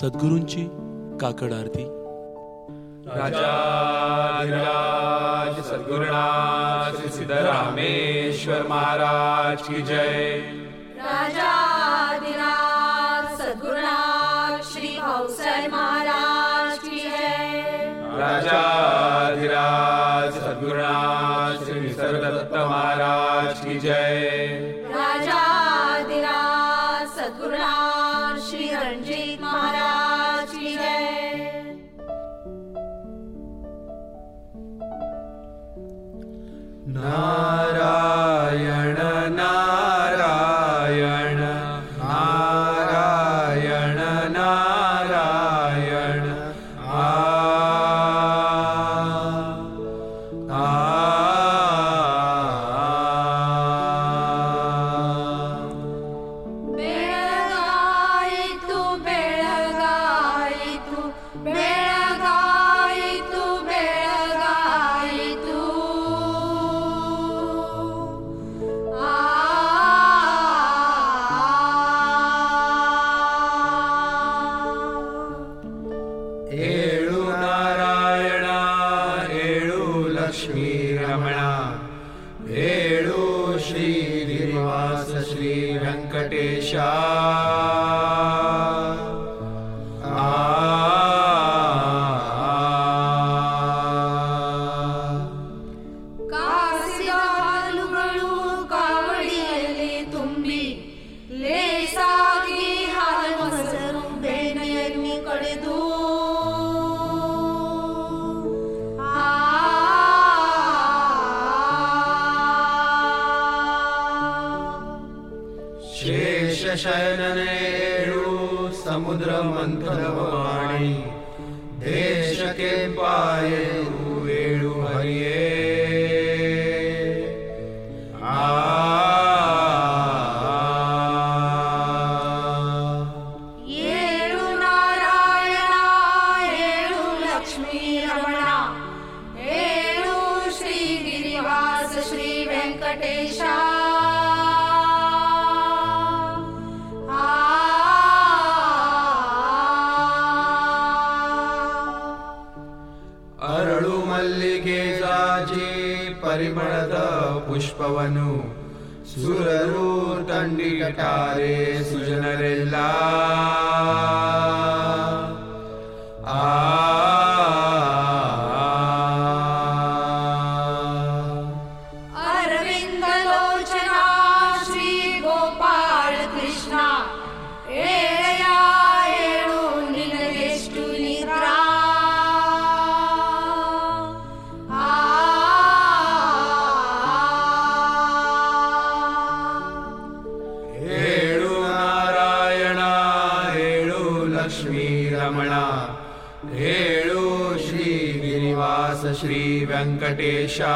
सद्गुरूंची काकड आरती राजा सद्गुरुनाथ श्री सिद्धरामेश्वर महाराज की जय. राजा सद्गुरुनाथ श्री भाऊसाहेब महाराज की जय. राजा सद्गुरुनाथ श्री निसर्गदत्त महाराज की जय. ಪರಿಮಳದ ಪುಷ್ಪವನು. ಸುರರು ತಂಡಿಗಟಾರೆ ಸುಜನರೆಲ್ಲಾ. वेङ्कटेशा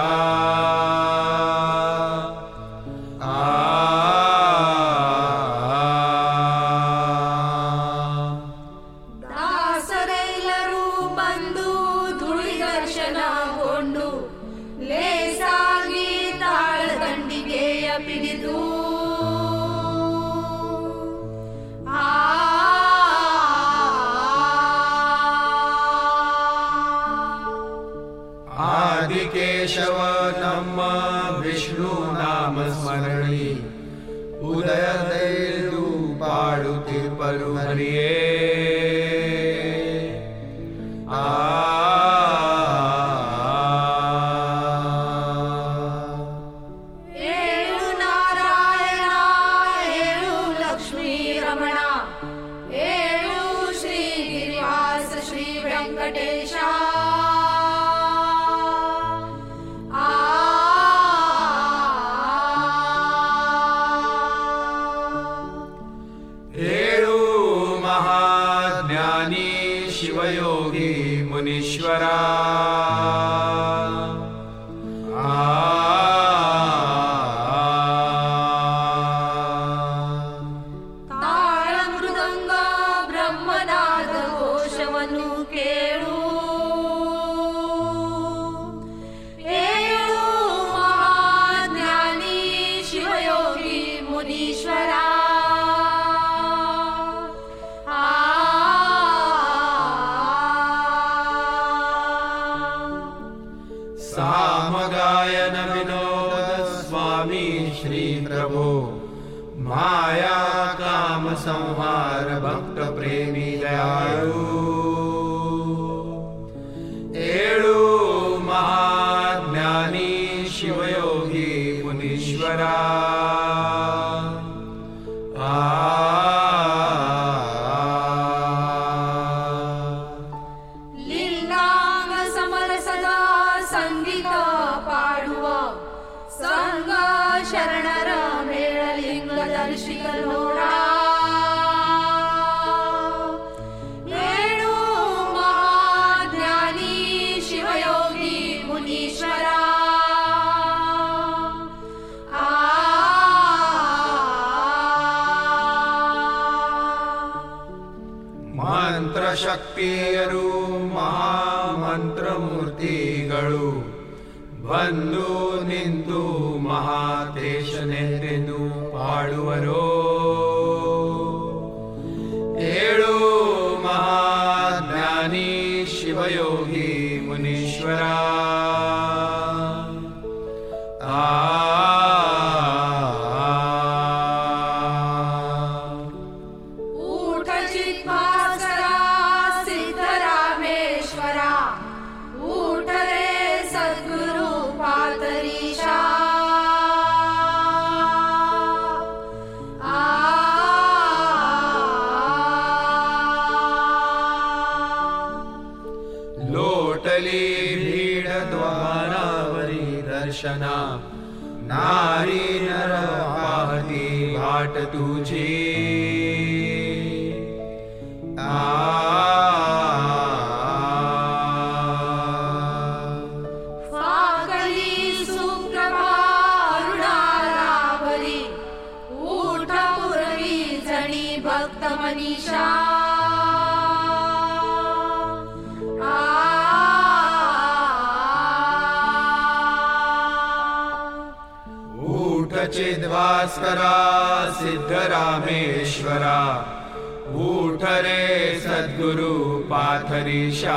म गायन विनो स्वामी श्रीप्रभो। माया काम संहार भक्तप्रेमी दयाय ಶಕ್ತಿಯರು ಮಹಾಮಂತ್ರಮೂರ್ತಿಗಳು ಬಂದು दर्शना नारी नर भास्करा सिद्धरामेश्वरा ऊठरे सद्गुरु पाथरीशा।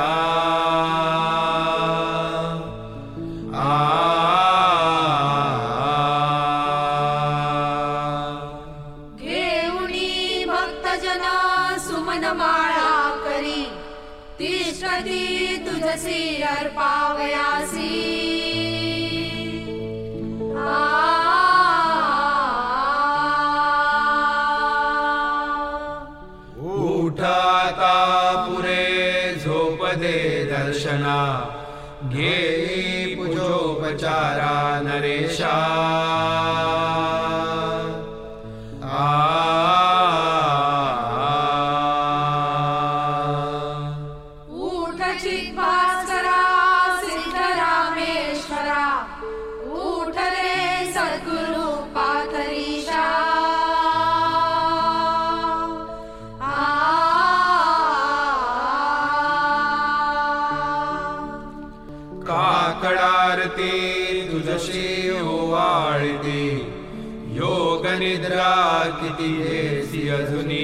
निद्रा किति देशि अधुनि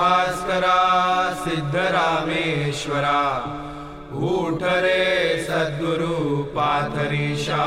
भास्करा सिद्धरामेश्वरा ऊठरे सद्गुरु पाथरीशा।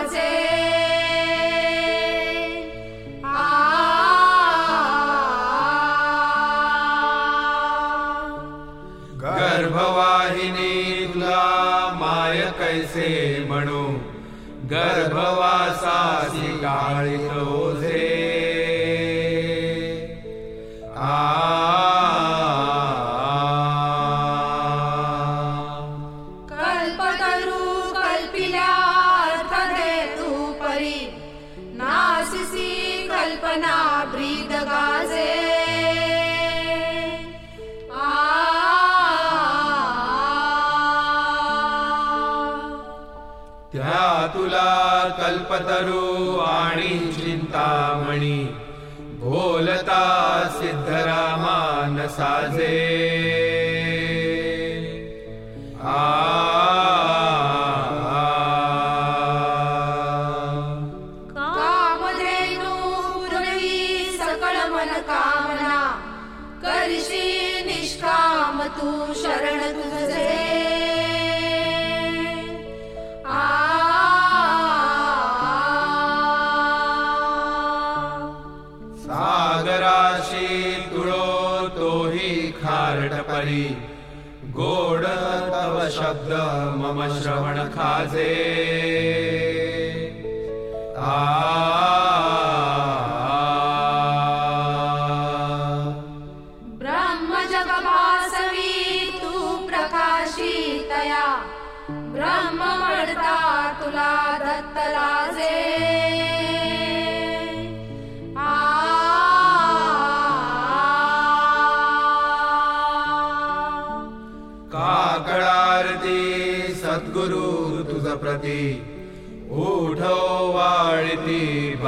Hare कल्पतरुवाणी चिन्तामणि भोलता सिद्धरामान साजे शब्द मम श्रवणखाजे आ। जगवासी तु प्रकाशीतया। ब्रह्म मर्तातुला दत्त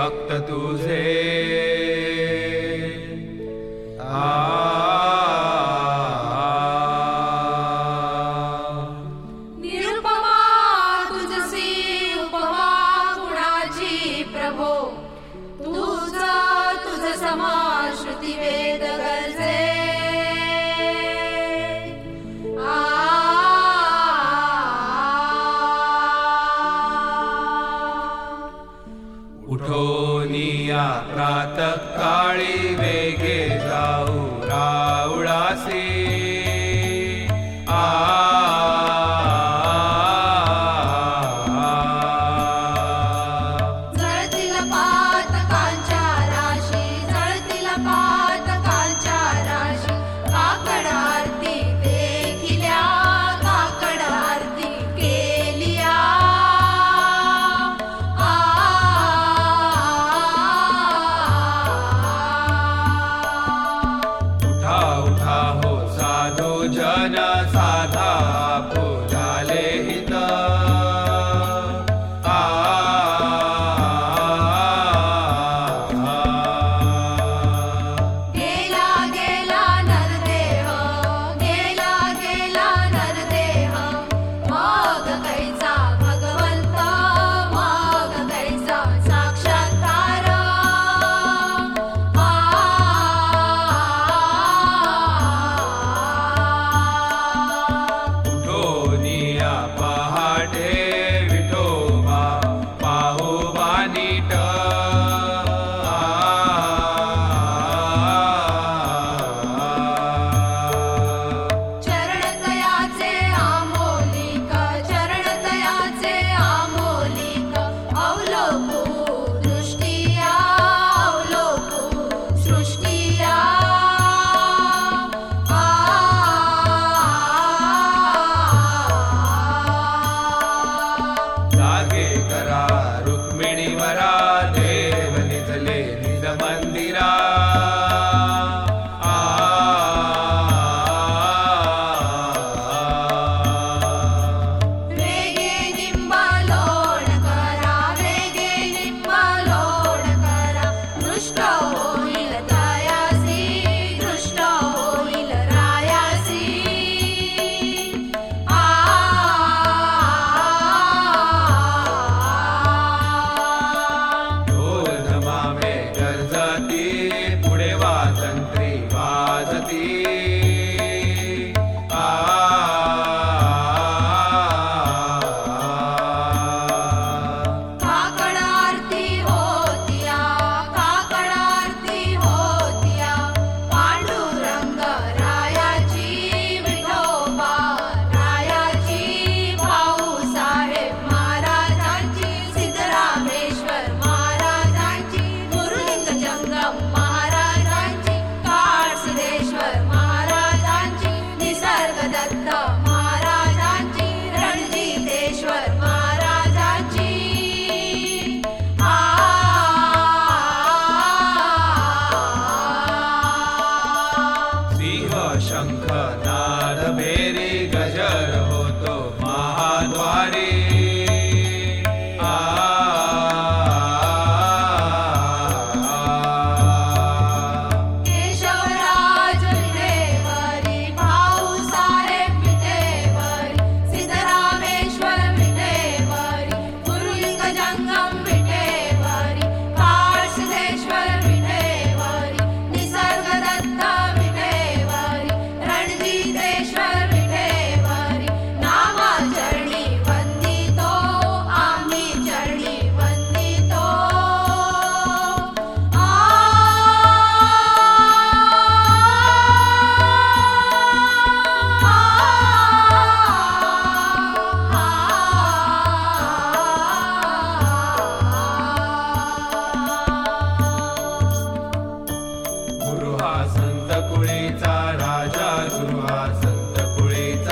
भक्त तुझे प्रातःकाले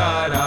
Sara.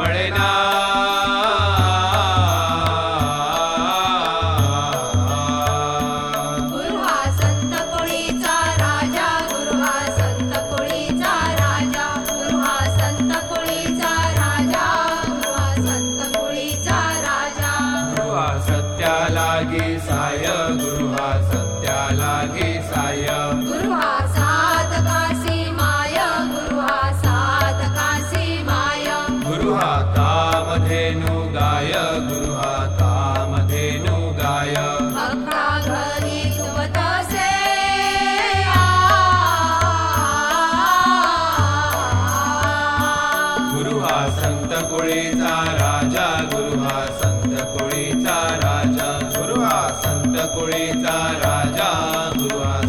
ಮಳೆನಾಡ राजा गुरु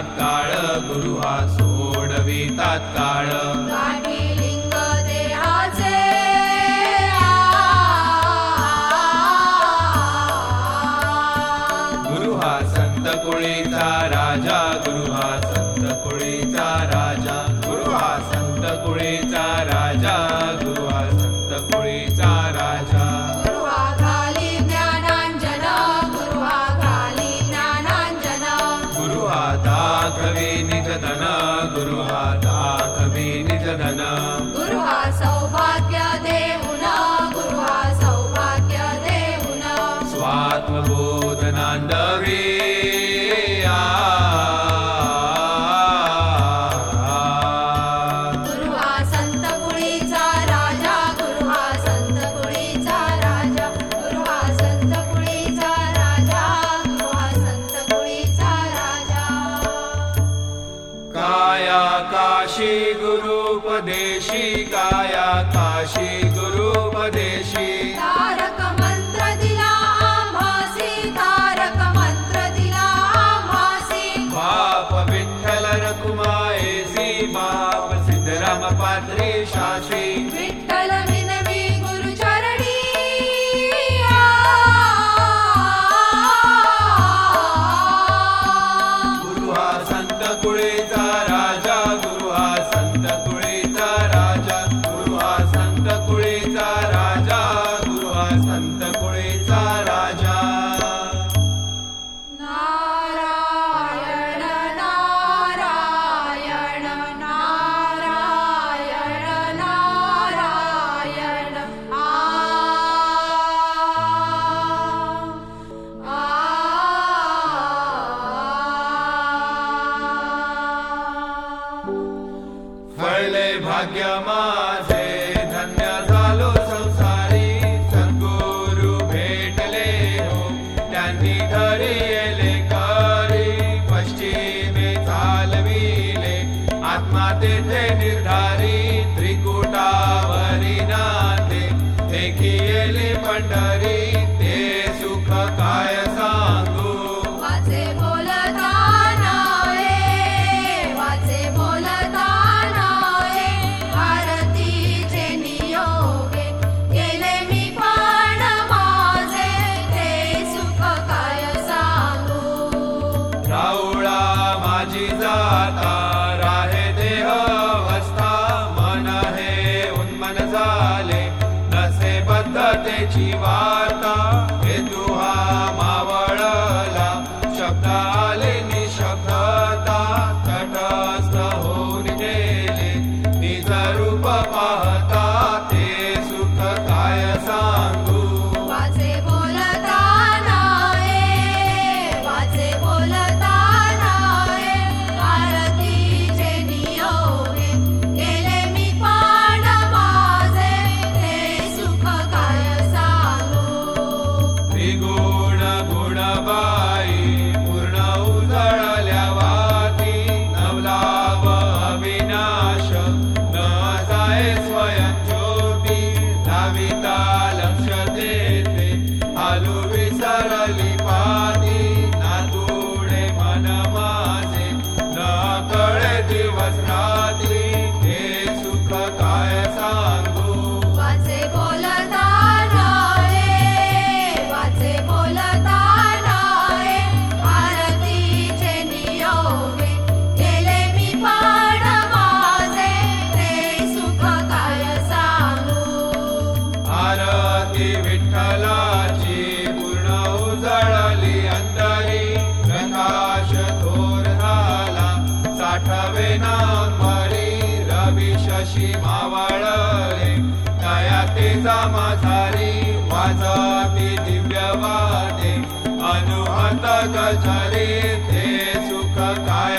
काळ गुरुहा Shiva. गचरे ते सुखकाय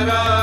Hara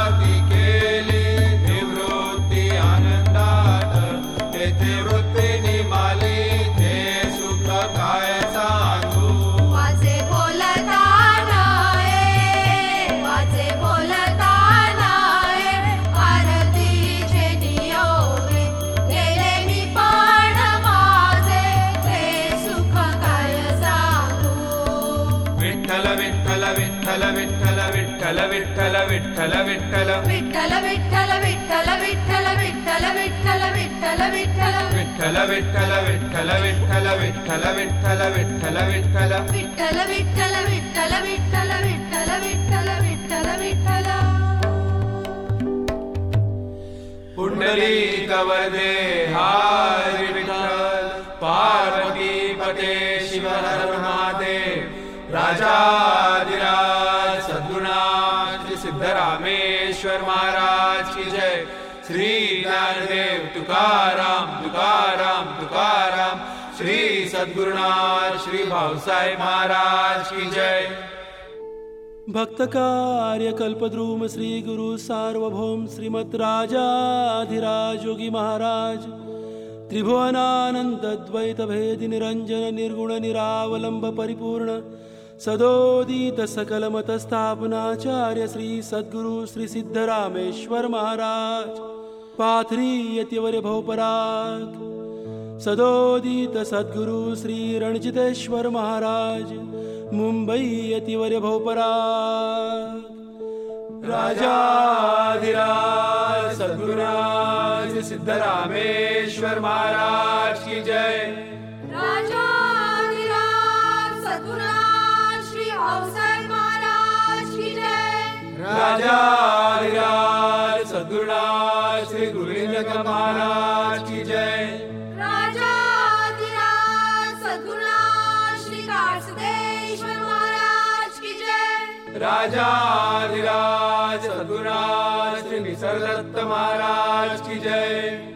விட்டல விட்டல விட்டல விட்டல விட்டல விட்டல விட்டல விட்டல விட்டல விட்டல விட்டல விட்டல விட்டல விட்டல விட்டல விட்டல पुण्डलीकवदे हार विठल पार्वती पते शिव हर महादेव राजाधिराज सद्गुणाथ सिद्ध रामेश्वर महाराज की जय श्री ज्ञानदेव तुकाराम सद्गुरुनाथ श्री भाऊसाहेब महाराज की जय। भक्त कार्य कल्पद्रुम श्री गुरु सार्वभौम श्रीमद राजाधिराज योगी महाराज। त्रिभुवनानंद द्वैत भेद निरंजन निर्गुण निरावलंब परिपूर्ण सदोदित सकल मत स्थापनाचार्य श्री सद्गुरु श्री सिद्धरामेश्वर महाराज। पाथरी यतिवर भोपराग सदोदित सद्गुरु श्री रणजितेश्वर महाराज मुंबई अतिवर्य भोपरा मुम्बैयतिवर्य भोपराज सद्गुणामेश्वर महाराज की जय। श्री राजा महाराज की राजाधिराज सदगुराज श्री निसर्गदत्त महाराज की जय।